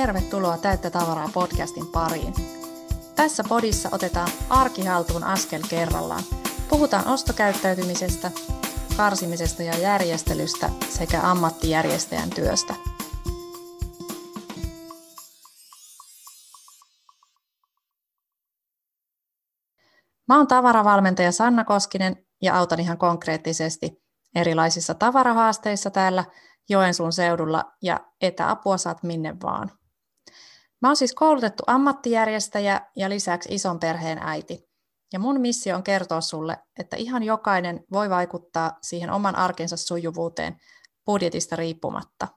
tervetuloa Täyttä tavaraa podcastin pariin. Tässä podissa otetaan arkihaltuun askel kerrallaan. Puhutaan ostokäyttäytymisestä, karsimisesta ja järjestelystä sekä ammattijärjestäjän työstä. Mä oon tavaravalmentaja Sanna Koskinen ja autan ihan konkreettisesti erilaisissa tavarahaasteissa täällä Joensuun seudulla ja etäapua saat minne vaan. Mä oon siis koulutettu ammattijärjestäjä ja lisäksi ison perheen äiti. Ja mun missio on kertoa sulle, että ihan jokainen voi vaikuttaa siihen oman arkensa sujuvuuteen budjetista riippumatta.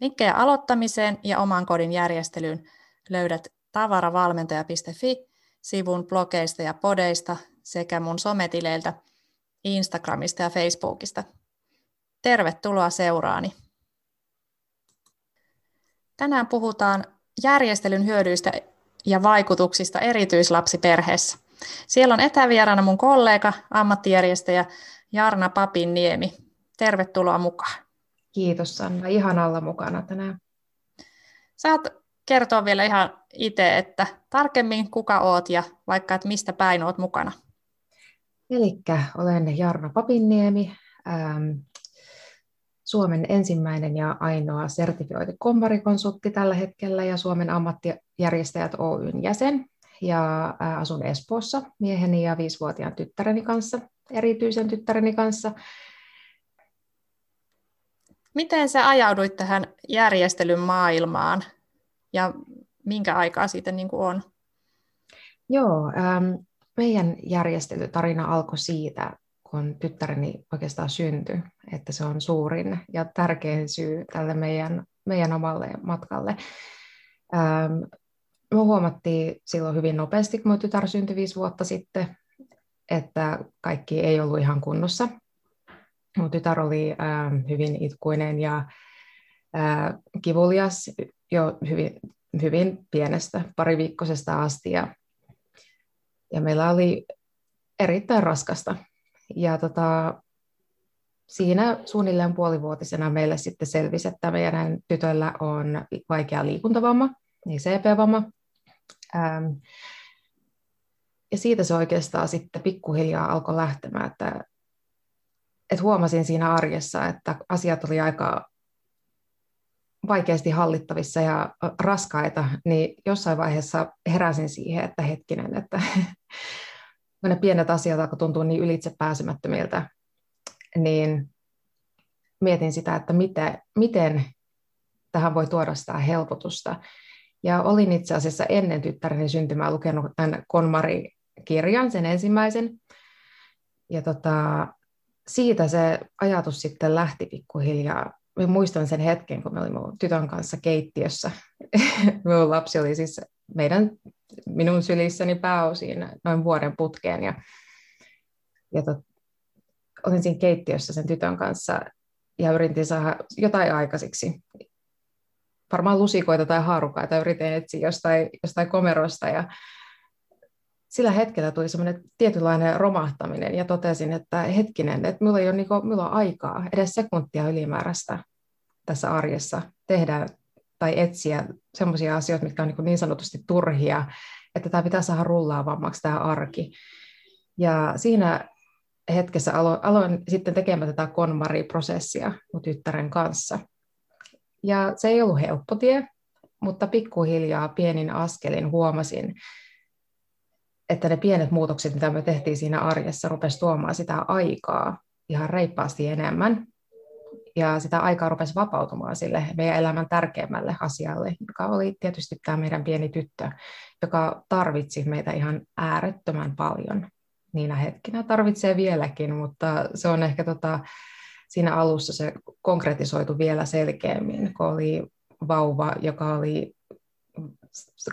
Linkkejä aloittamiseen ja oman kodin järjestelyyn löydät tavaravalmentaja.fi sivun blogeista ja podeista sekä mun sometileiltä Instagramista ja Facebookista. Tervetuloa seuraani. Tänään puhutaan järjestelyn hyödyistä ja vaikutuksista erityislapsiperheessä. Siellä on etävieraana mun kollega, ammattijärjestäjä Jarna Papinniemi. Tervetuloa mukaan. Kiitos Sanna, ihan alla mukana tänään. Saat kertoa vielä ihan itse, että tarkemmin kuka oot ja vaikka, että mistä päin oot mukana. Eli olen Jarna Papinniemi, ähm, Suomen ensimmäinen ja ainoa sertifioitu kommarikonsultti tällä hetkellä ja Suomen ammattijärjestäjät Oyn jäsen. Ja asun Espoossa mieheni ja viisivuotiaan tyttäreni kanssa, erityisen tyttäreni kanssa. Miten sä ajauduit tähän järjestelyn maailmaan ja minkä aikaa siitä niin kuin on? Joo, ähm, meidän järjestelytarina alkoi siitä, kun tyttäreni oikeastaan syntyi, että se on suurin ja tärkein syy tälle meidän, meidän omalle matkalle. Ähm, me huomattiin silloin hyvin nopeasti, kun tytär syntyi viisi vuotta sitten, että kaikki ei ollut ihan kunnossa. Mun tytär oli ähm, hyvin itkuinen ja äh, kivulias jo hyvin, hyvin pienestä, pariviikkoisesta asti. Ja, ja meillä oli erittäin raskasta ja tota, siinä suunnilleen puolivuotisena meille sitten selvisi, että meidän tytöllä on vaikea liikuntavamma, niin CP-vamma. Ähm, ja siitä se oikeastaan sitten pikkuhiljaa alkoi lähtemään, että, että huomasin siinä arjessa, että asiat oli aika vaikeasti hallittavissa ja raskaita, niin jossain vaiheessa heräsin siihen, että hetkinen, että ne pienet asiat alkoi tuntua niin ylitse pääsemättömiltä, niin mietin sitä, että miten, miten tähän voi tuoda sitä helpotusta. Ja olin itse asiassa ennen tyttäreni syntymää lukenut tämän KonMari-kirjan, sen ensimmäisen. Ja tota, siitä se ajatus sitten lähti pikkuhiljaa. Mä muistan sen hetken, kun me olimme tytön kanssa keittiössä. Minun lapsi oli siis meidän minun sylissäni pääosin noin vuoden putkeen. Ja, ja tot, olin siinä keittiössä sen tytön kanssa ja yritin saada jotain aikaisiksi. Varmaan lusikoita tai haarukaita yritin etsiä jostain, jostain komerosta ja sillä hetkellä tuli semmoinen tietynlainen romahtaminen ja totesin, että hetkinen, että minulla ei ole, niin kuin, minulla on aikaa, edes sekuntia ylimääräistä tässä arjessa tehdä tai etsiä sellaisia asioita, mitkä on niin, niin sanotusti turhia, että tämä pitää saada rullaavammaksi tämä arki. Ja siinä hetkessä aloin, aloin sitten tekemään tätä konmari-prosessia mun tyttären kanssa. Ja se ei ollut helppo tie, mutta pikkuhiljaa pienin askelin huomasin, että ne pienet muutokset, mitä me tehtiin siinä arjessa, rupesi tuomaan sitä aikaa ihan reippaasti enemmän ja sitä aikaa rupesi vapautumaan sille meidän elämän tärkeimmälle asialle, joka oli tietysti tämä meidän pieni tyttö, joka tarvitsi meitä ihan äärettömän paljon niinä hetkinä. Tarvitsee vieläkin, mutta se on ehkä tota, siinä alussa se konkretisoitu vielä selkeämmin, kun oli vauva, joka oli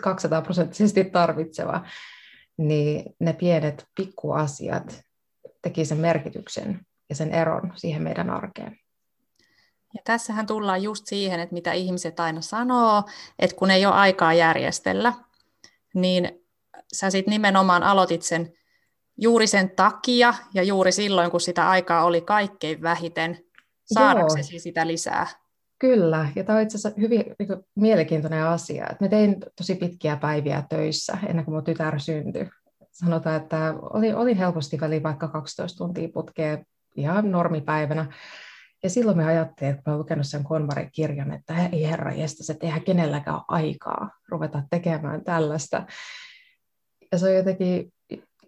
200 prosenttisesti tarvitseva, niin ne pienet pikkuasiat teki sen merkityksen ja sen eron siihen meidän arkeen. Ja tässähän tullaan just siihen, että mitä ihmiset aina sanoo, että kun ei ole aikaa järjestellä, niin sä sitten nimenomaan aloitit sen juuri sen takia ja juuri silloin, kun sitä aikaa oli kaikkein vähiten, saadaksesi sitä lisää. Kyllä, ja tämä on itse asiassa hyvin niin kuin, mielenkiintoinen asia. Että mä tein tosi pitkiä päiviä töissä ennen kuin mun tytär syntyi. Sanotaan, että olin, olin helposti väliin vaikka 12 tuntia putkea ihan normipäivänä. Ja silloin me ajattelin, että mä olen lukenut sen Konmarin kirjan, että ei herra se eihän kenelläkään aikaa ruveta tekemään tällaista. Ja se on jotenkin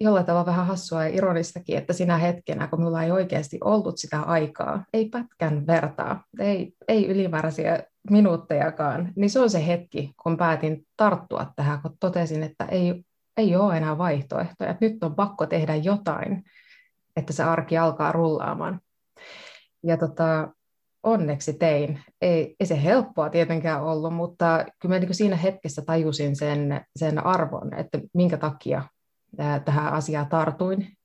jollain tavalla vähän hassua ja ironistakin, että sinä hetkenä, kun minulla ei oikeasti ollut sitä aikaa, ei pätkän vertaa, ei, ei ylimääräisiä minuuttejakaan, niin se on se hetki, kun päätin tarttua tähän, kun totesin, että ei, ei ole enää vaihtoehtoja. Nyt on pakko tehdä jotain, että se arki alkaa rullaamaan. Ja tota, onneksi tein. Ei, ei se helppoa tietenkään ollut, mutta kyllä mä niin siinä hetkessä tajusin sen, sen arvon, että minkä takia tähän asiaan tartuin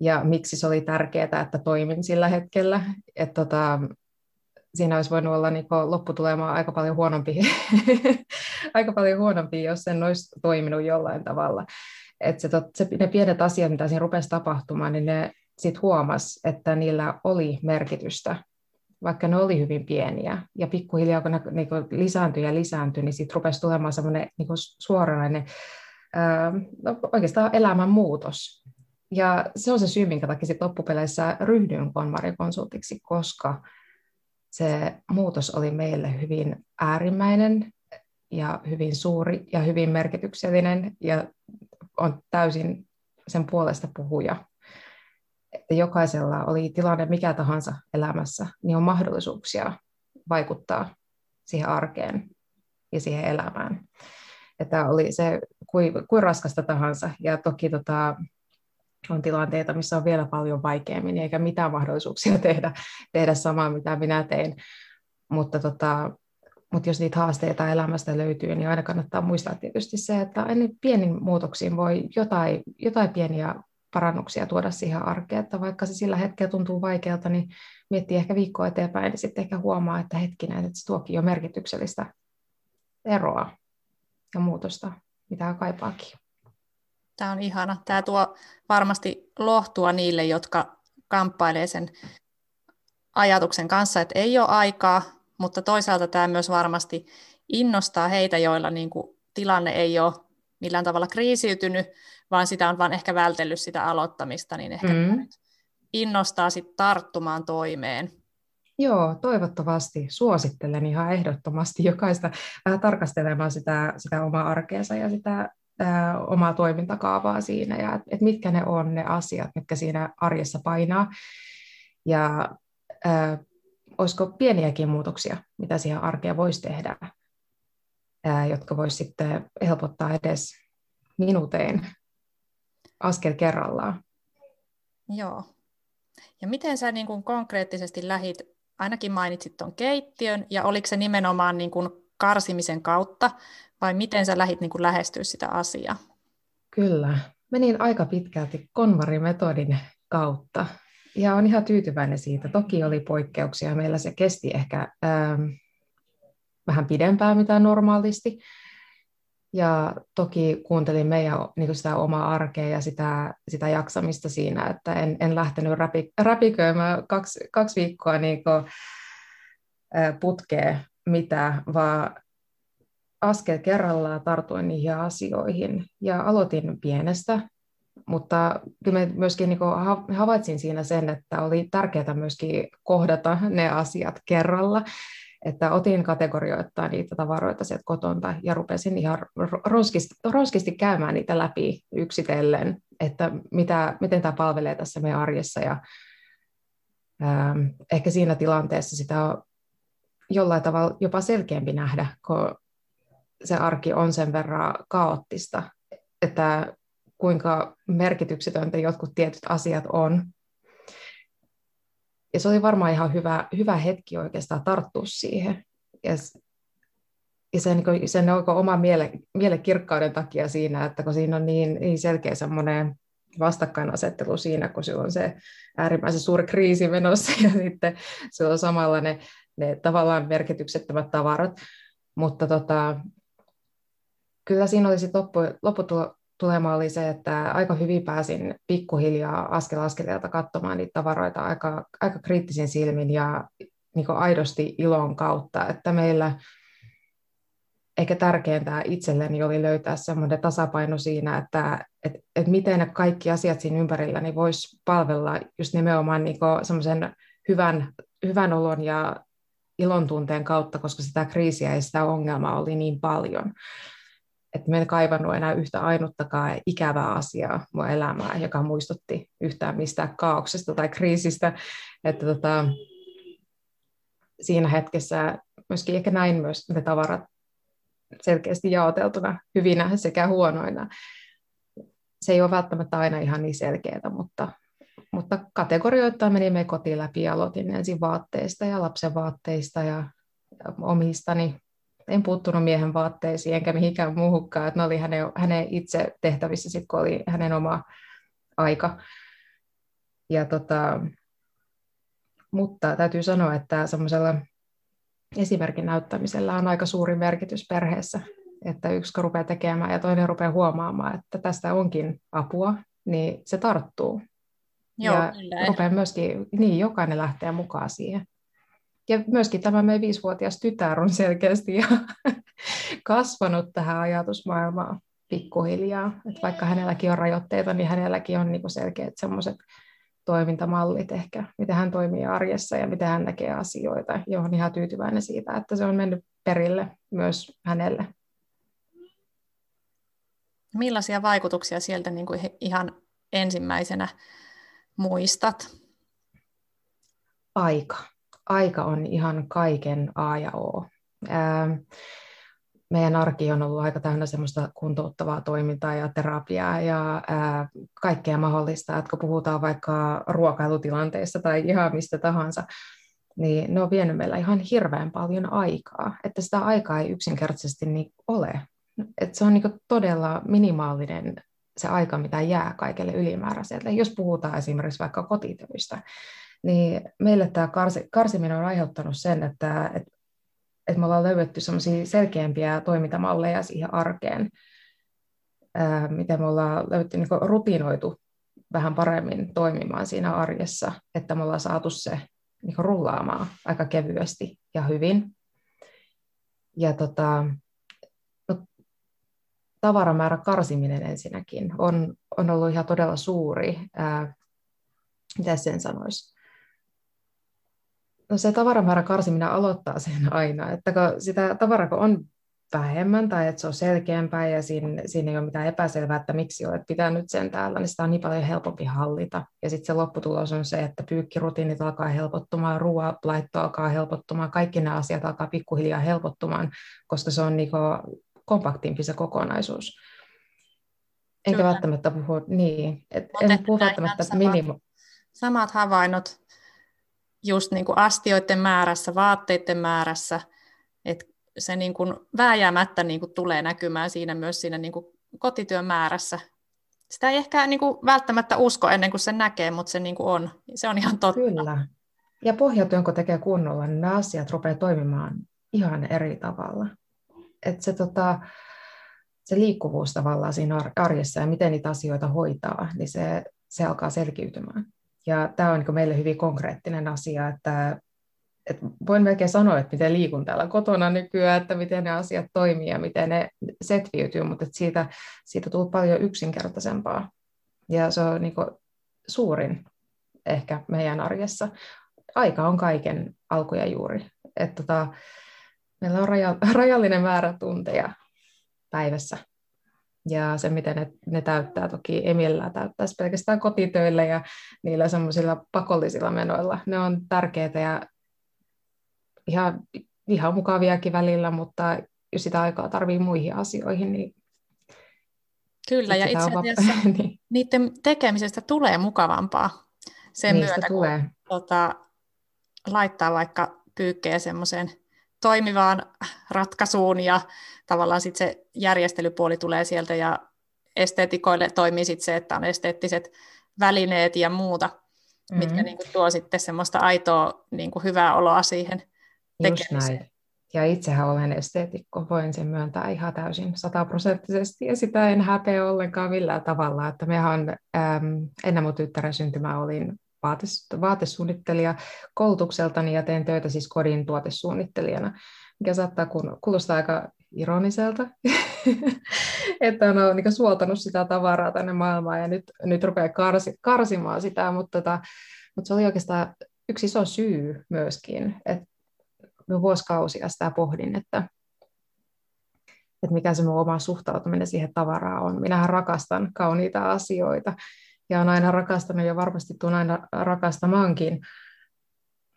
ja miksi se oli tärkeää, että toimin sillä hetkellä. Et tota, siinä olisi voinut olla niin lopputulema aika paljon huonompi, aika paljon huonompi, jos en olisi toiminut jollain tavalla. Et se, se, ne pienet asiat, mitä siinä rupesi tapahtumaan, niin ne sitten huomasi, että niillä oli merkitystä, vaikka ne oli hyvin pieniä. Ja pikkuhiljaa, kun ne niin lisääntyi ja lisääntyi, niin sitten rupesi tulemaan semmoinen niin suoranainen no, oikeastaan elämänmuutos. Ja se on se syy, minkä takia sitten loppupeleissä ryhdyin konsultiksi, koska se muutos oli meille hyvin äärimmäinen ja hyvin suuri ja hyvin merkityksellinen ja on täysin sen puolesta puhuja. Että jokaisella oli tilanne mikä tahansa elämässä, niin on mahdollisuuksia vaikuttaa siihen arkeen ja siihen elämään että oli se kuin, kuin raskasta tahansa. Ja toki tota, on tilanteita, missä on vielä paljon vaikeammin, eikä mitään mahdollisuuksia tehdä, tehdä samaa, mitä minä tein. Mutta, tota, mutta jos niitä haasteita elämästä löytyy, niin aina kannattaa muistaa tietysti se, että aina pienin muutoksiin voi jotain, jotain pieniä parannuksia tuoda siihen arkeen, että vaikka se sillä hetkellä tuntuu vaikealta, niin miettii ehkä viikkoa eteenpäin, niin sitten ehkä huomaa, että hetkinen, että se tuokin jo merkityksellistä eroa ja muutosta, mitä kaipaakin. Tämä on ihana. Tämä tuo varmasti lohtua niille, jotka kamppailee sen ajatuksen kanssa, että ei ole aikaa, mutta toisaalta tämä myös varmasti innostaa heitä, joilla niin kuin tilanne ei ole millään tavalla kriisiytynyt, vaan sitä on vain ehkä vältellyt sitä aloittamista, niin ehkä mm. innostaa sitten tarttumaan toimeen. Joo, toivottavasti. Suosittelen ihan ehdottomasti jokaista vähän tarkastelemaan sitä, sitä omaa arkeensa ja sitä ää, omaa toimintakaavaa siinä ja et, et mitkä ne on ne asiat, mitkä siinä arjessa painaa. Ja ää, olisiko pieniäkin muutoksia, mitä siihen arkeen voisi tehdä, ää, jotka voisi sitten helpottaa edes minuutein askel kerrallaan. Joo. Ja miten sä niin kuin konkreettisesti lähit ainakin mainitsit tuon keittiön, ja oliko se nimenomaan niin kuin karsimisen kautta, vai miten sä lähit niin kuin lähestyä sitä asiaa? Kyllä, menin aika pitkälti konvarimetodin kautta, ja on ihan tyytyväinen siitä. Toki oli poikkeuksia, meillä se kesti ehkä ähm, vähän pidempään mitä normaalisti, ja toki kuuntelin meidän niin kuin sitä omaa arkea ja sitä, sitä jaksamista siinä, että en, en lähtenyt räpi, räpiköimään kaksi, kaksi viikkoa niin kuin, putkeen mitä, vaan askel kerrallaan tartuin niihin asioihin. Ja aloitin pienestä, mutta kyllä myöskin niin havaitsin siinä sen, että oli tärkeää myöskin kohdata ne asiat kerralla että otin kategorioittaa niitä tavaroita sieltä kotonta ja rupesin ihan roskisti, roskisti käymään niitä läpi yksitellen, että mitä, miten tämä palvelee tässä meidän arjessa ja ähm, ehkä siinä tilanteessa sitä on jollain tavalla jopa selkeämpi nähdä, kun se arki on sen verran kaoottista, että kuinka merkityksetöntä jotkut tietyt asiat on ja se oli varmaan ihan hyvä, hyvä hetki oikeastaan tarttua siihen. Ja, ja sen, niin sen oma miele, mielekirkkauden takia siinä, että kun siinä on niin, niin selkeä semmoinen vastakkainasettelu siinä, kun se on se äärimmäisen suuri kriisi menossa ja sitten se on samalla ne, ne tavallaan merkityksettömät tavarat. Mutta tota, kyllä siinä oli sitten tulema oli se, että aika hyvin pääsin pikkuhiljaa askel askeleelta katsomaan niitä tavaroita aika, aika kriittisin silmin ja niin aidosti ilon kautta, että meillä ehkä tärkeintä itselleni oli löytää semmoinen tasapaino siinä, että et, et miten ne kaikki asiat siinä ympärillä niin voisi palvella just nimenomaan niin semmoisen hyvän, hyvän olon ja ilon tunteen kautta, koska sitä kriisiä ja sitä ongelmaa oli niin paljon. Että me en kaivannut enää yhtä ainuttakaan ikävää asiaa mun elämää, joka muistutti yhtään mistään kaauksesta tai kriisistä. Että tota, siinä hetkessä myöskin ehkä näin myös ne tavarat selkeästi jaoteltuna hyvinä sekä huonoina. Se ei ole välttämättä aina ihan niin selkeää, mutta, mutta kategorioittain menimme kotiin läpi ja aloitin ensin vaatteista ja lapsen vaatteista ja omistani. En puuttunut miehen vaatteisiin enkä mihinkään muuhunkaan, että ne oli hänen, hänen itse tehtävissä, sit, kun oli hänen oma aika. Ja tota, mutta täytyy sanoa, että semmoisella esimerkin näyttämisellä on aika suuri merkitys perheessä, että yksi kun rupeaa tekemään ja toinen rupeaa huomaamaan, että tästä onkin apua, niin se tarttuu. Joo, ja kyllä. rupeaa myöskin, niin jokainen lähtee mukaan siihen. Ja myöskin tämä meidän viisivuotias tytär on selkeästi jo kasvanut tähän ajatusmaailmaan pikkuhiljaa. Että vaikka hänelläkin on rajoitteita, niin hänelläkin on niinku selkeät semmoiset toimintamallit ehkä, miten hän toimii arjessa ja miten hän näkee asioita. Ja olen ihan tyytyväinen siitä, että se on mennyt perille myös hänelle. Millaisia vaikutuksia sieltä niin kuin ihan ensimmäisenä muistat? Aika. Aika on ihan kaiken A ja O. Ää, meidän arki on ollut aika täynnä semmoista kuntouttavaa toimintaa ja terapiaa ja ää, kaikkea mahdollista, että kun puhutaan vaikka ruokailutilanteissa tai ihan mistä tahansa, niin ne on vienyt meillä ihan hirveän paljon aikaa, että sitä aikaa ei yksinkertaisesti niin ole. Että se on niin todella minimaalinen se aika, mitä jää kaikelle ylimääräiselle. Jos puhutaan esimerkiksi vaikka kotitöistä, niin meille tämä karsiminen on aiheuttanut sen, että, että että me ollaan löydetty selkeämpiä toimintamalleja siihen arkeen, ää, miten me ollaan löydetty niin rutinoitu vähän paremmin toimimaan siinä arjessa, että me ollaan saatu se niin rullaamaan aika kevyesti ja hyvin. Ja tota, no, tavaramäärä karsiminen ensinnäkin on, on ollut ihan todella suuri. Ää, mitä sen sanoisi? No se tavaramäärä karsiminen aloittaa sen aina, että kun sitä tavaraa kun on vähemmän tai että se on selkeämpää ja siinä, siinä ei ole mitään epäselvää, että miksi olet pitänyt sen täällä, niin sitä on niin paljon helpompi hallita. Ja sitten se lopputulos on se, että pyykkirutiinit alkaa helpottumaan, ruoanlaitto alkaa helpottumaan, kaikki nämä asiat alkaa pikkuhiljaa helpottumaan, koska se on niin kompaktimpi se kokonaisuus. Enkä Kyllä. välttämättä puhu, niin, et, en puhu välttämättä minimo. Samat havainnot just niin kuin astioiden määrässä, vaatteiden määrässä, että se niin kuin vääjäämättä niin kuin tulee näkymään siinä myös siinä niin kuin kotityön määrässä. Sitä ei ehkä niin kuin välttämättä usko ennen kuin se näkee, mutta se niin kuin on. Se on ihan totta. Kyllä. Ja pohjatyön kun tekee kunnolla, niin nämä asiat rupeaa toimimaan ihan eri tavalla. Et se, tota, se liikkuvuus tavallaan siinä arjessa ja miten niitä asioita hoitaa, niin se, se alkaa selkiytymään. Ja tämä on niin meille hyvin konkreettinen asia, että, että voin melkein sanoa, että miten liikun täällä kotona nykyään, että miten ne asiat toimii ja miten ne setviytyy, mutta että siitä, siitä tulee paljon yksinkertaisempaa. Ja se on niin suurin ehkä meidän arjessa. Aika on kaiken alku ja juuri. Että tota, meillä on raja, rajallinen määrä tunteja päivässä ja se, miten ne, ne täyttää, toki Emillä täyttäisi pelkästään kotitöillä ja niillä semmoisilla pakollisilla menoilla. Ne on tärkeitä ja ihan, ihan mukaviakin välillä, mutta jos sitä aikaa tarvii muihin asioihin, niin Kyllä, ja itse asiassa va- niin. niiden tekemisestä tulee mukavampaa sen Niistä myötä, tulee. kun tota, laittaa vaikka pyykkejä semmoiseen toimivaan ratkaisuun ja tavallaan sitten se järjestelypuoli tulee sieltä ja esteetikoille toimii sitten se, että on esteettiset välineet ja muuta, mm-hmm. mitkä niin kuin tuo sitten semmoista aitoa niin kuin hyvää oloa siihen tekemiseen. Just näin. Ja itsehän olen esteetikko, voin sen myöntää ihan täysin sataprosenttisesti, ja sitä en häpeä ollenkaan millään tavalla, että mehän äm, ennen mun tyttären syntymää olin vaates, vaatesuunnittelija koulutukseltani ja teen töitä siis kodin tuotesuunnittelijana, mikä saattaa kuulostaa aika ironiselta, että on niin suoltanut sitä tavaraa tänne maailmaan ja nyt, nyt rupeaa karsi, karsimaan sitä, mutta, tota, mutta se oli oikeastaan yksi iso syy myöskin, että vuosikausia sitä pohdin, että, että mikä se mun oma suhtautuminen siihen tavaraan on. Minähän rakastan kauniita asioita ja on aina rakastanut ja varmasti tuun aina rakastamaankin,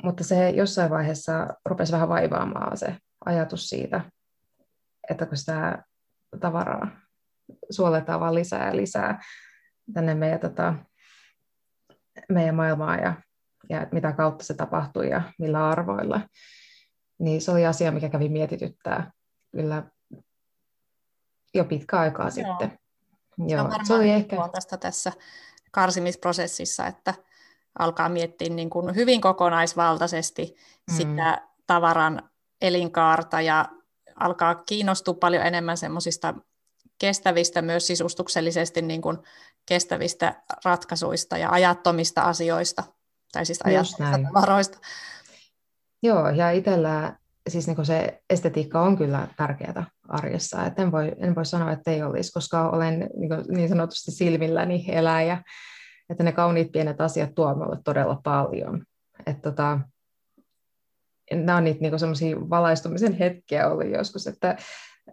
mutta se jossain vaiheessa rupesi vähän vaivaamaan se ajatus siitä, että kun sitä tavaraa suoletaan vaan lisää ja lisää tänne meidän, tota, meidän maailmaan ja, ja mitä kautta se tapahtuu ja millä arvoilla, niin se oli asia, mikä kävi mietityttää kyllä jo pitkä aikaa Joo. sitten. Joo, se, se oli ehkä... tästä tässä karsimisprosessissa, että alkaa miettiä niin kuin hyvin kokonaisvaltaisesti mm. sitä tavaran elinkaarta ja alkaa kiinnostua paljon enemmän semmoisista kestävistä, myös sisustuksellisesti niin kuin kestävistä ratkaisuista ja ajattomista asioista, tai siis ajattomista tavaroista. Joo, ja itsellä siis niin se estetiikka on kyllä tärkeää arjessa. Et en, voi, en voi sanoa, että ei olisi, koska olen niin, niin sanotusti silmilläni eläjä. Että ne kauniit pienet asiat tuo minulle todella paljon. Et tota, nämä on niitä niin semmoisia valaistumisen hetkiä ollut joskus, että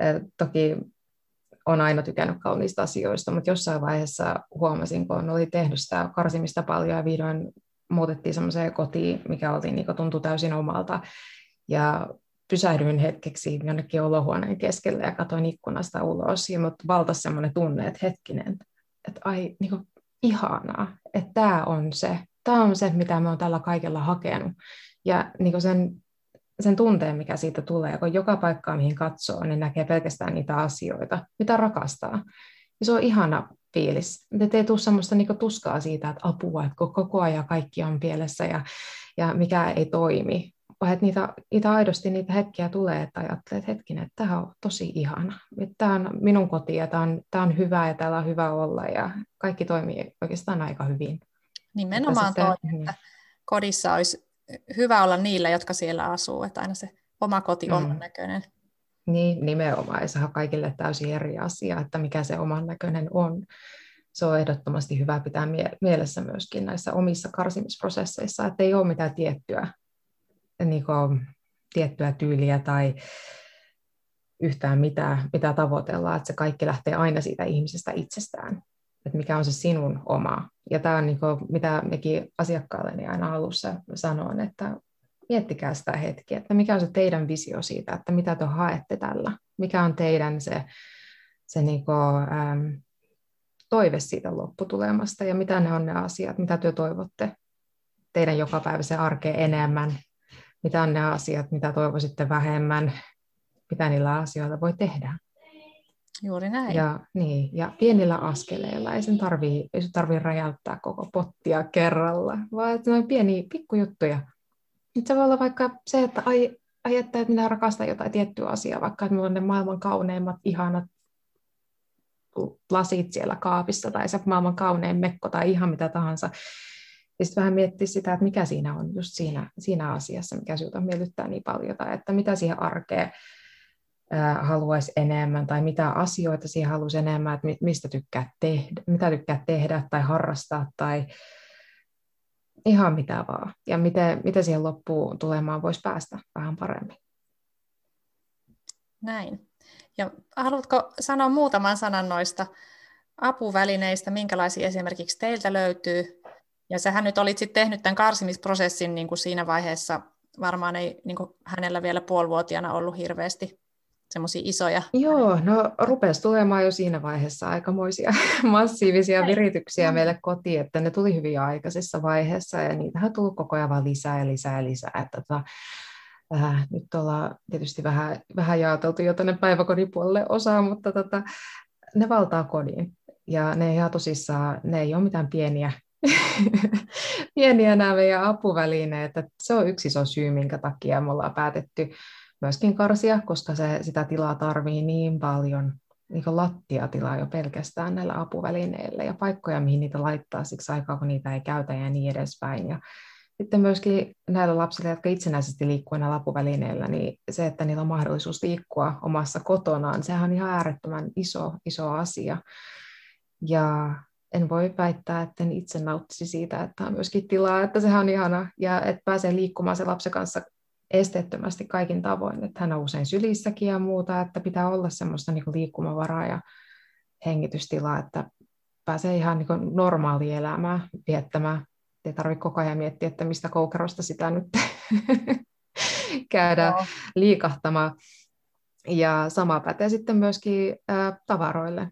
et, toki on aina tykännyt kauniista asioista, mutta jossain vaiheessa huomasin, kun oli tehnyt sitä karsimista paljon ja vihdoin muutettiin semmoiseen kotiin, mikä oli, niin tuntui täysin omalta. Ja pysähdyin hetkeksi jonnekin olohuoneen keskelle ja katsoin ikkunasta ulos, ja mut valtasi semmoinen tunne, että hetkinen, että ai, niin kuin, ihanaa, että tämä on se, tämä on se, mitä me on tällä kaikella hakenut. Ja niin sen, sen tunteen, mikä siitä tulee, kun joka paikkaa, mihin katsoo, niin näkee pelkästään niitä asioita, mitä rakastaa. Ja se on ihana fiilis. Että ei tule semmoista niin tuskaa siitä, että apua, että koko ajan kaikki on pielessä ja, ja mikä ei toimi, vaan että niitä, niitä aidosti niitä hetkiä tulee, että ajattelee, että hetkinen, että tämä on tosi ihana. Tämä on minun koti ja tämä on, tämä on hyvä ja täällä on hyvä olla ja kaikki toimii oikeastaan aika hyvin. Nimenomaan että toi, sitten, että kodissa olisi hyvä olla niillä, jotka siellä asuu, että aina se oma koti on mm. näköinen. Niin, nimenomaan. Ja se on kaikille täysin eri asia, että mikä se oman näköinen on. Se on ehdottomasti hyvä pitää mielessä myöskin näissä omissa karsimisprosesseissa, että ei ole mitään tiettyä niin kuin, tiettyä tyyliä tai yhtään mitä, mitä tavoitellaan, että se kaikki lähtee aina siitä ihmisestä itsestään, että mikä on se sinun oma. Ja tämä on niin kuin, mitä mekin asiakkaalleni aina alussa sanon, että miettikää sitä hetkiä, että mikä on se teidän visio siitä, että mitä te haette tällä, mikä on teidän se, se niin kuin, ähm, toive siitä lopputulemasta ja mitä ne on ne asiat, mitä te toivotte teidän jokapäiväisen arkeen enemmän mitä on ne asiat, mitä toivoisitte vähemmän, mitä niillä asioilla voi tehdä. Juuri näin. Ja, niin, ja pienillä askeleilla, ei sen tarvii, ei tarvii räjäyttää koko pottia kerralla, vaan että on pieniä pikkujuttuja. Nyt se voi olla vaikka se, että ai, ai että, että minä rakastan jotain tiettyä asiaa, vaikka että minulla on ne maailman kauneimmat, ihanat lasit siellä kaapissa, tai se maailman kaunein mekko, tai ihan mitä tahansa. Ja sitten vähän miettiä sitä, että mikä siinä on just siinä, siinä asiassa, mikä sinulta miellyttää niin paljon, tai että mitä siihen arkeen haluaisi enemmän, tai mitä asioita siihen haluaisi enemmän, että mistä tykkää tehdä, mitä tykkää tehdä tai harrastaa, tai ihan mitä vaan. Ja miten, miten siihen loppuun tulemaan voisi päästä vähän paremmin. Näin. Ja haluatko sanoa muutaman sanan noista apuvälineistä, minkälaisia esimerkiksi teiltä löytyy, ja sähän nyt olit sitten tehnyt tämän karsimisprosessin niin kuin siinä vaiheessa, varmaan ei niin kuin hänellä vielä puolivuotiaana ollut hirveästi semmoisia isoja. Joo, no rupesi tulemaan jo siinä vaiheessa aikamoisia massiivisia virityksiä meille kotiin, että ne tuli hyvin aikaisessa vaiheessa ja niitähän tuli koko ajan vaan lisää ja lisää ja lisää. Että tota, äh, nyt ollaan tietysti vähän, vähän jaoteltu jo tänne päiväkodin puolelle osaa, mutta tota, ne valtaa kodin. Ja ne ihan tosissaan, ne ei ole mitään pieniä pieniä nämä meidän apuvälineet. Että se on yksi iso syy, minkä takia me ollaan päätetty myöskin karsia, koska se, sitä tilaa tarvii niin paljon niin lattiatilaa jo pelkästään näillä apuvälineillä ja paikkoja, mihin niitä laittaa siksi aikaa, kun niitä ei käytä ja niin edespäin. Ja sitten myöskin näillä lapsilla, jotka itsenäisesti liikkuu näillä apuvälineillä, niin se, että niillä on mahdollisuus liikkua omassa kotonaan, sehän on ihan äärettömän iso, iso asia. Ja en voi väittää, että en itse nauttisi siitä, että on myöskin tilaa, että sehän on ihana, ja että pääsee liikkumaan se lapsen kanssa esteettömästi kaikin tavoin, että hän on usein sylissäkin ja muuta, että pitää olla semmoista niin kuin liikkumavaraa ja hengitystilaa, että pääsee ihan niin normaalia elämää viettämään. Ei tarvitse koko ajan miettiä, että mistä koukerosta sitä nyt käydään no. liikahtamaan. Ja sama pätee sitten myöskin ä, tavaroille.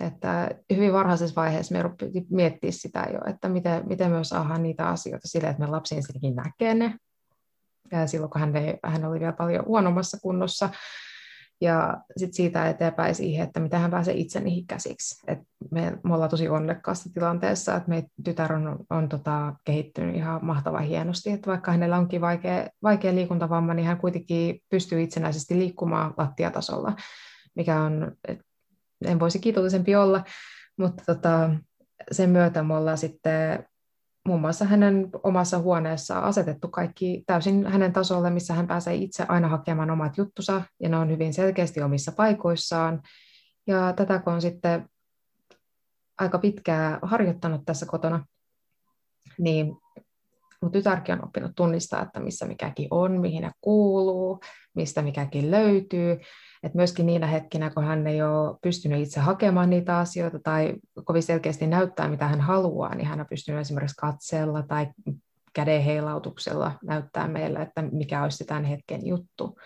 Että hyvin varhaisessa vaiheessa me rupeamme miettiä sitä jo, että miten, miten me saadaan niitä asioita sille, että me lapsi ensinnäkin näkee ne, silloin kun hän, ei, hän oli vielä paljon huonommassa kunnossa. Ja sitten siitä eteenpäin siihen, että miten hän pääsee itse niihin käsiksi. Et me, me ollaan tosi onnekkaassa tilanteessa, että meidän tytär on, on tota, kehittynyt ihan mahtavan hienosti, että vaikka hänellä onkin vaikea, vaikea liikuntavamma, niin hän kuitenkin pystyy itsenäisesti liikkumaan lattiatasolla, mikä on, en voisi kiitollisempi olla, mutta tota, sen myötä me ollaan sitten muun muassa hänen omassa huoneessaan asetettu kaikki täysin hänen tasolle, missä hän pääsee itse aina hakemaan omat juttusa, ja ne on hyvin selkeästi omissa paikoissaan. Ja tätä kun on sitten aika pitkään harjoittanut tässä kotona, niin mun tytärkin on oppinut tunnistaa, että missä mikäkin on, mihin ne kuuluu, mistä mikäkin löytyy. Et myöskin niinä hetkinä, kun hän ei ole pystynyt itse hakemaan niitä asioita tai kovin selkeästi näyttää, mitä hän haluaa, niin hän on pystynyt esimerkiksi katsella tai kädenheilautuksella näyttää meille, että mikä olisi tämän hetken juttu.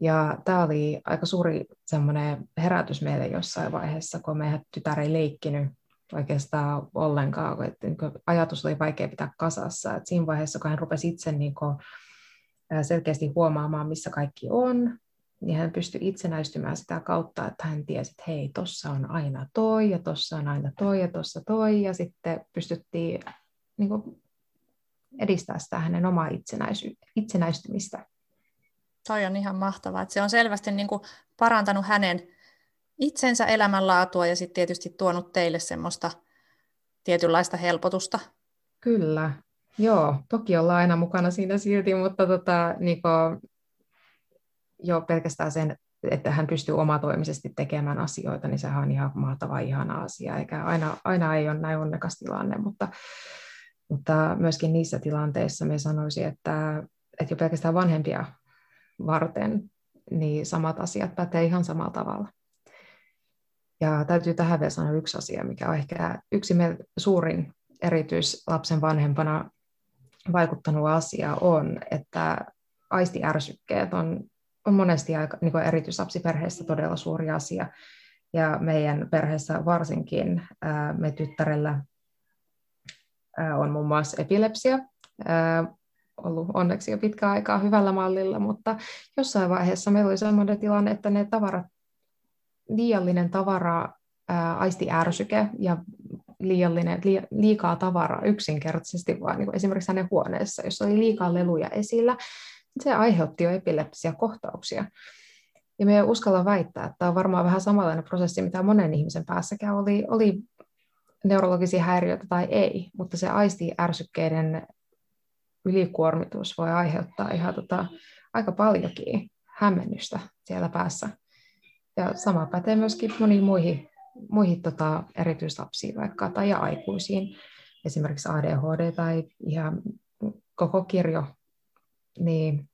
Ja tämä oli aika suuri semmoinen herätys meille jossain vaiheessa, kun meidän tytär ei leikkinyt oikeastaan ollenkaan, että niin ajatus oli vaikea pitää kasassa. Et siinä vaiheessa, kun hän rupesi itse niin selkeästi huomaamaan, missä kaikki on, niin hän pystyi itsenäistymään sitä kautta, että hän tiesi, että hei, tuossa on aina toi, ja tuossa on aina toi, ja tuossa toi, ja sitten pystyttiin niin kuin, edistää sitä hänen omaa itsenäisy- itsenäistymistä. Toi on ihan mahtavaa, että se on selvästi niin kuin parantanut hänen itsensä elämänlaatua ja sitten tietysti tuonut teille semmoista tietynlaista helpotusta. Kyllä, joo. Toki ollaan aina mukana siinä silti, mutta tota, niin kuin, jo pelkästään sen, että hän pystyy omatoimisesti tekemään asioita, niin sehän on ihan mahtava, ihana asia. Eikä aina, aina ei ole näin onnekas tilanne, mutta, mutta myöskin niissä tilanteissa me sanoisin, että, että jo pelkästään vanhempia varten, niin samat asiat pätee ihan samalla tavalla. Ja täytyy tähän vielä sanoa yksi asia, mikä on ehkä yksi suurin erityis lapsen vanhempana vaikuttanut asia on, että aistiärsykkeet on on monesti aika, niin erityislapsiperheessä todella suuri asia. Ja meidän perheessä varsinkin me tyttärellä on muun muassa epilepsia, ollut onneksi jo pitkä aikaa hyvällä mallilla, mutta jossain vaiheessa meillä oli sellainen tilanne, että ne tavarat, liiallinen tavara, aistiärsyke ja liiallinen, liikaa tavaraa yksinkertaisesti vaan niin esimerkiksi hänen huoneessa, jossa oli liikaa leluja esillä, se aiheutti jo epilepsia-kohtauksia. Ja me uskalla väittää, että tämä on varmaan vähän samanlainen prosessi, mitä monen ihmisen päässäkään oli, oli neurologisia häiriöitä tai ei, mutta se aisti-ärsykkeiden ylikuormitus voi aiheuttaa ihan tota, aika paljonkin hämmennystä siellä päässä. Ja sama pätee myöskin moniin muihin, muihin tota, erityislapsiin vaikka tai aikuisiin, esimerkiksi ADHD tai ihan koko kirjo niin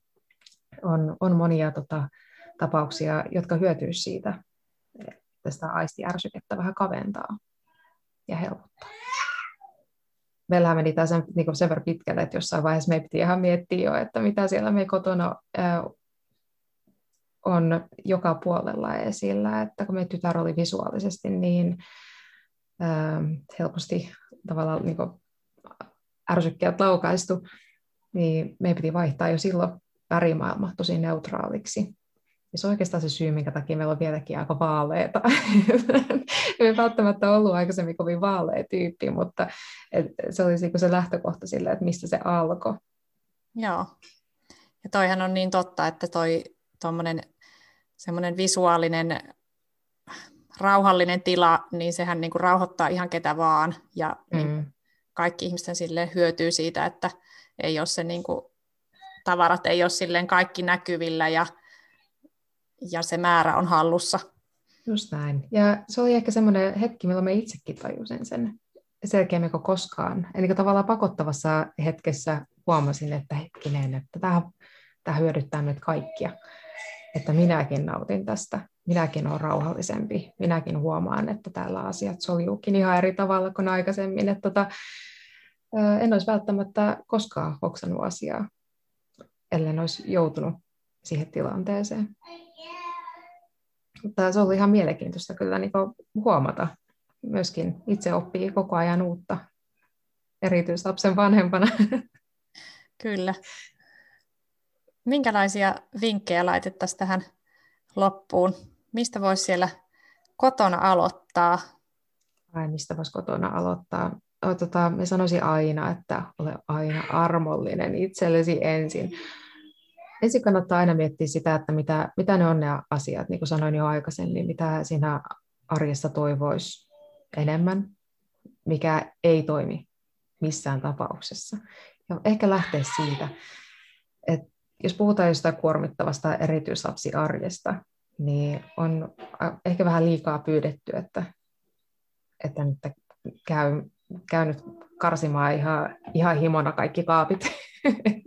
on, on monia tota, tapauksia, jotka hyötyy siitä, että sitä aistiärsykettä vähän kaventaa ja helpottaa. Meillähän meni tämä sen, niin sen verran pitkälle, että jossain vaiheessa me piti ihan miettiä jo, että mitä siellä me kotona ää, on joka puolella esillä, että kun me tytär oli visuaalisesti niin ää, helposti tavallaan niin ärsykkeet laukaistu, niin meidän piti vaihtaa jo silloin värimaailma tosi neutraaliksi. Ja se on oikeastaan se syy, minkä takia meillä on vieläkin aika vaaleita. Ei välttämättä ollut aikaisemmin kovin vaalea tyyppi, mutta et se oli se lähtökohta sille, että mistä se alkoi. Joo. Ja toihan on niin totta, että toi semmoinen visuaalinen rauhallinen tila, niin sehän niin kuin rauhoittaa ihan ketä vaan, ja niin mm. niin kaikki ihmisten silleen hyötyy siitä, että ei ole se niin kuin, tavarat ei ole silleen kaikki näkyvillä, ja, ja se määrä on hallussa. Just näin. Ja se oli ehkä semmoinen hetki, milloin mä itsekin tajusin sen selkeämmin kuin koskaan. Eli tavallaan pakottavassa hetkessä huomasin, että hetkinen, että tämä, hyödyttää meitä kaikkia. Että minäkin nautin tästä. Minäkin olen rauhallisempi. Minäkin huomaan, että täällä asiat soljuukin ihan eri tavalla kuin aikaisemmin. Että tota, en olisi välttämättä koskaan hoksannut asiaa, ellen olisi joutunut siihen tilanteeseen. Mutta se oli ihan mielenkiintoista kyllä niin huomata. Myöskin itse oppii koko ajan uutta erityislapsen vanhempana. Kyllä. Minkälaisia vinkkejä laitettaisiin tähän loppuun? Mistä voisi siellä kotona aloittaa? Ai, mistä voisi kotona aloittaa? Tota, mä sanoisin aina, että ole aina armollinen itsellesi ensin ensin kannattaa aina miettiä sitä, että mitä, mitä ne on ne asiat, niin kuin sanoin jo aikaisemmin, niin mitä siinä arjessa toivoisi enemmän, mikä ei toimi missään tapauksessa. Ja ehkä lähteä siitä, että jos puhutaan jostain kuormittavasta erityislapsiarjesta, niin on ehkä vähän liikaa pyydetty, että, että nyt käy, käy nyt karsimaan ihan, ihan himona kaikki kaapit.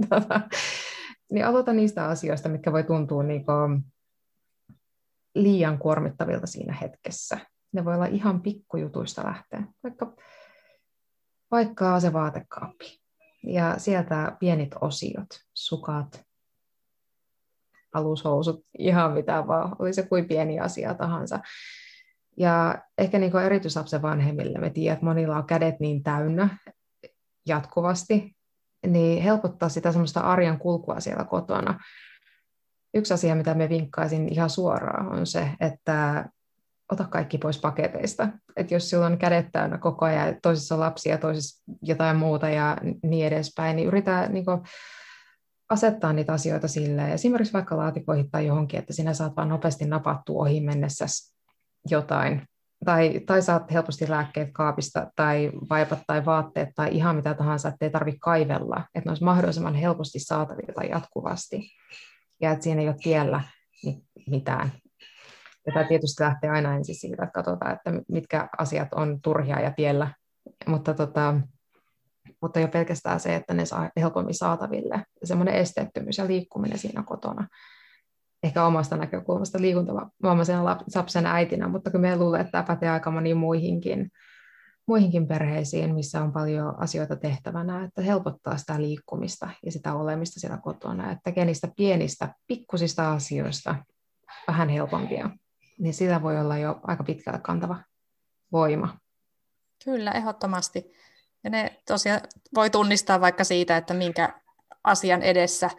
Tota, niin aloita niistä asioista, mitkä voi tuntua niin liian kuormittavilta siinä hetkessä. Ne voi olla ihan pikkujutuista lähteä, vaikka, vaikka se vaatekaappi. Ja sieltä pienit osiot, sukat, alushousut, ihan mitä vaan, oli se kuin pieni asia tahansa. Ja ehkä niin erityislapsen vanhemmille me tiedät, että monilla on kädet niin täynnä jatkuvasti, niin helpottaa sitä semmoista arjen kulkua siellä kotona. Yksi asia, mitä me vinkkaisin ihan suoraan, on se, että ota kaikki pois paketeista. Että jos sulla on kädet täynnä koko ajan, toisessa lapsia, toisessa jotain muuta ja niin edespäin, niin yritä niin asettaa niitä asioita silleen, esimerkiksi vaikka laatikoihin tai johonkin, että sinä saat vain nopeasti napattua ohi mennessä jotain. Tai, tai saat helposti lääkkeet kaapista tai vaipat tai vaatteet tai ihan mitä tahansa, ettei tarvitse kaivella, että ne olisi mahdollisimman helposti saatavilla jatkuvasti. Ja että siinä ei ole tiellä mitään. Ja tämä tietysti lähtee aina ensin siitä, että katsotaan, että mitkä asiat on turhia ja tiellä, mutta, tota, mutta jo pelkästään se, että ne saa helpommin saataville, semmoinen esteettömyys ja liikkuminen siinä kotona ehkä omasta näkökulmasta liikuntavammaisen lapsen äitinä, mutta kyllä me luulen, että tämä pätee aika moniin muihinkin, muihinkin perheisiin, missä on paljon asioita tehtävänä, että helpottaa sitä liikkumista ja sitä olemista siellä kotona, että tekee niistä pienistä, pikkusista asioista vähän helpompia, niin sillä voi olla jo aika pitkälle kantava voima. Kyllä, ehdottomasti. Ja ne tosiaan voi tunnistaa vaikka siitä, että minkä asian edessä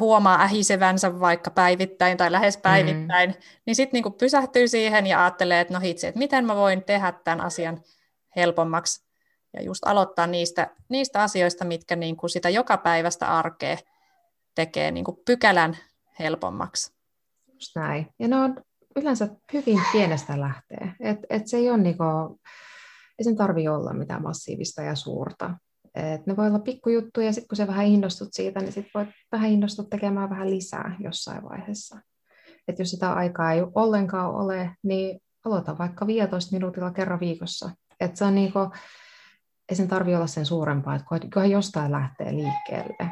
huomaa ähisevänsä vaikka päivittäin tai lähes mm. päivittäin, mm. niin sitten niinku pysähtyy siihen ja ajattelee, että no hitsi, että miten mä voin tehdä tämän asian helpommaksi. Ja just aloittaa niistä, niistä asioista, mitkä niinku sitä joka päivästä arkea tekee niinku pykälän helpommaksi. Just näin. Ja ne on yleensä hyvin pienestä lähtee. Et, et se ei ole niinku, ei sen tarvitse olla mitään massiivista ja suurta. Et ne voi olla pikkujuttuja, ja sitten kun sä vähän innostut siitä, niin sitten voit vähän innostua tekemään vähän lisää jossain vaiheessa. Et jos sitä aikaa ei ollenkaan ole, niin aloita vaikka 15 minuutilla kerran viikossa. Et se on niinku, ei sen tarvitse olla sen suurempaa, että kunhan jostain lähtee liikkeelle,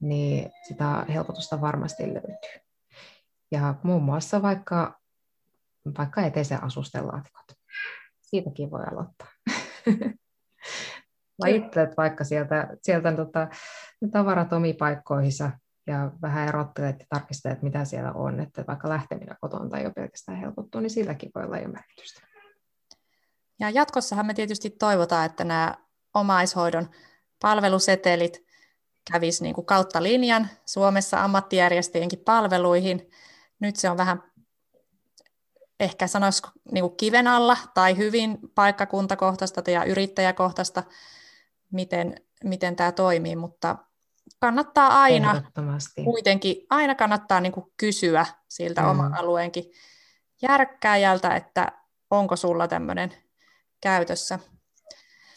niin sitä helpotusta varmasti löytyy. Ja muun muassa vaikka, vaikka eteisen asusten laatikot. Siitäkin voi aloittaa. lajittelet vaikka sieltä, sieltä tota, ne tavarat omiin paikkoihinsa ja vähän erottelet ja tarkistelet, mitä siellä on, että vaikka lähteminen koton tai jo pelkästään helpottuu, niin silläkin voi olla jo merkitystä. Ja jatkossahan me tietysti toivotaan, että nämä omaishoidon palvelusetelit kävisi niin kuin kautta linjan Suomessa ammattijärjestöjenkin palveluihin. Nyt se on vähän ehkä sanoisiko niin kuin kiven alla tai hyvin paikkakuntakohtaista ja yrittäjäkohtaista miten, miten tämä toimii, mutta kannattaa aina kuitenkin, aina kannattaa niin kuin kysyä siltä mm. oman alueenkin järkkääjältä, että onko sulla tämmöinen käytössä?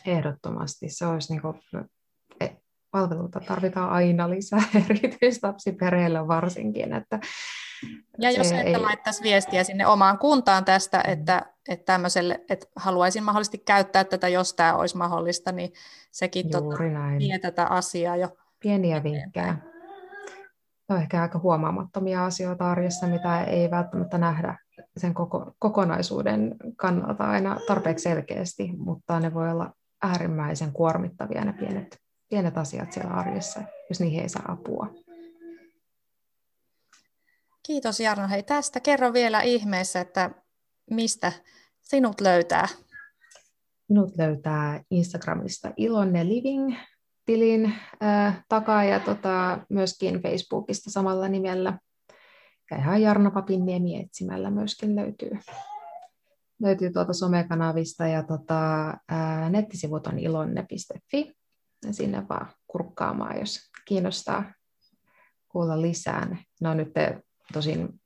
Ehdottomasti. Se olisi niin kuin, palveluita tarvitaan aina lisää, erityislapsiperheillä varsinkin. Että ja jos että ei... laittaisi viestiä sinne omaan kuntaan tästä, mm. että, että, että haluaisin mahdollisesti käyttää tätä, jos tämä olisi mahdollista, niin sekin tota, vie tätä asiaa jo. Pieniä vinkkejä. on ehkä aika huomaamattomia asioita arjessa, mitä ei välttämättä nähdä sen koko, kokonaisuuden kannalta aina tarpeeksi selkeästi, mutta ne voi olla äärimmäisen kuormittavia ne pienet, pienet asiat siellä arjessa, jos niihin ei saa apua. Kiitos Jarno. Hei tästä kerro vielä ihmeessä, että mistä sinut löytää? Minut löytää Instagramista Ilonne Living tilin äh, takaa ja tota, myöskin Facebookista samalla nimellä. Ja ihan Jarno Papinniemi etsimällä myöskin löytyy, löytyy tuolta somekanavista ja tota, ää, nettisivut on ilonne.fi. Sinne vaan kurkkaamaan, jos kiinnostaa kuulla lisää. Ne on nyt tosin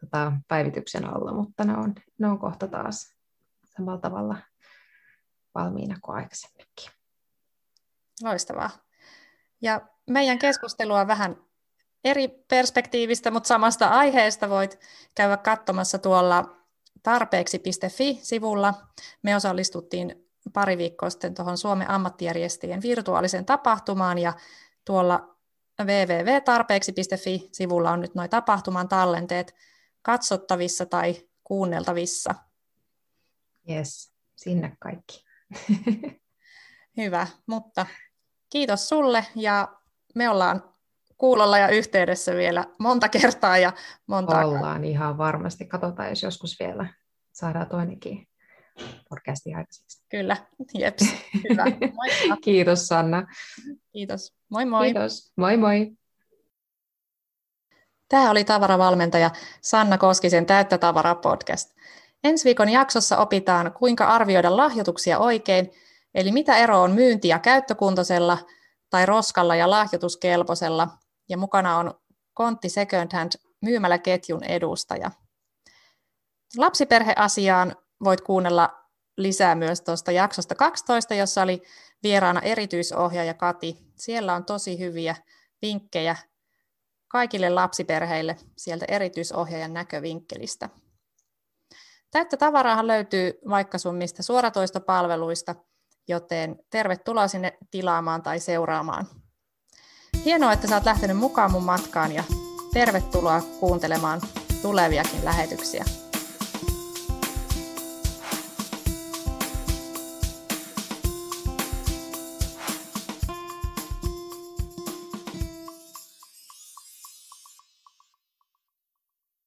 tota, päivityksen alla, mutta ne on, ne on kohta taas samalla tavalla valmiina kuin aikaisemminkin. Loistavaa. Ja meidän keskustelua vähän eri perspektiivistä, mutta samasta aiheesta voit käydä katsomassa tuolla tarpeeksi.fi-sivulla. Me osallistuttiin pari viikkoa sitten tuohon Suomen ammattijärjestäjien virtuaaliseen tapahtumaan ja tuolla www.tarpeeksi.fi-sivulla on nyt noin tapahtuman tallenteet katsottavissa tai kuunneltavissa. Yes, sinne kaikki. Hyvä, mutta kiitos sulle ja me ollaan kuulolla ja yhteydessä vielä monta kertaa. Ja monta Ollaan ihan varmasti. Katsotaan, jos joskus vielä saadaan toinenkin podcasti aikaiseksi. Kyllä, jeps. Hyvä. Kiitos Sanna. Kiitos. Moi moi. Kiitos. Moi moi. Tämä oli tavaravalmentaja Sanna Koskisen Täyttä tavaraa podcast. Ensi viikon jaksossa opitaan, kuinka arvioida lahjoituksia oikein, eli mitä ero on myynti- ja käyttökuntoisella tai roskalla ja lahjoituskelpoisella, ja mukana on Kontti Second Hand myymäläketjun edustaja. Lapsiperheasiaan voit kuunnella lisää myös tuosta jaksosta 12, jossa oli vieraana erityisohjaaja Kati. Siellä on tosi hyviä vinkkejä kaikille lapsiperheille sieltä erityisohjaajan näkövinkkelistä. Täyttä tavaraahan löytyy vaikka sun mistä suoratoistopalveluista, joten tervetuloa sinne tilaamaan tai seuraamaan. Hienoa, että sä oot lähtenyt mukaan mun matkaan ja tervetuloa kuuntelemaan tuleviakin lähetyksiä.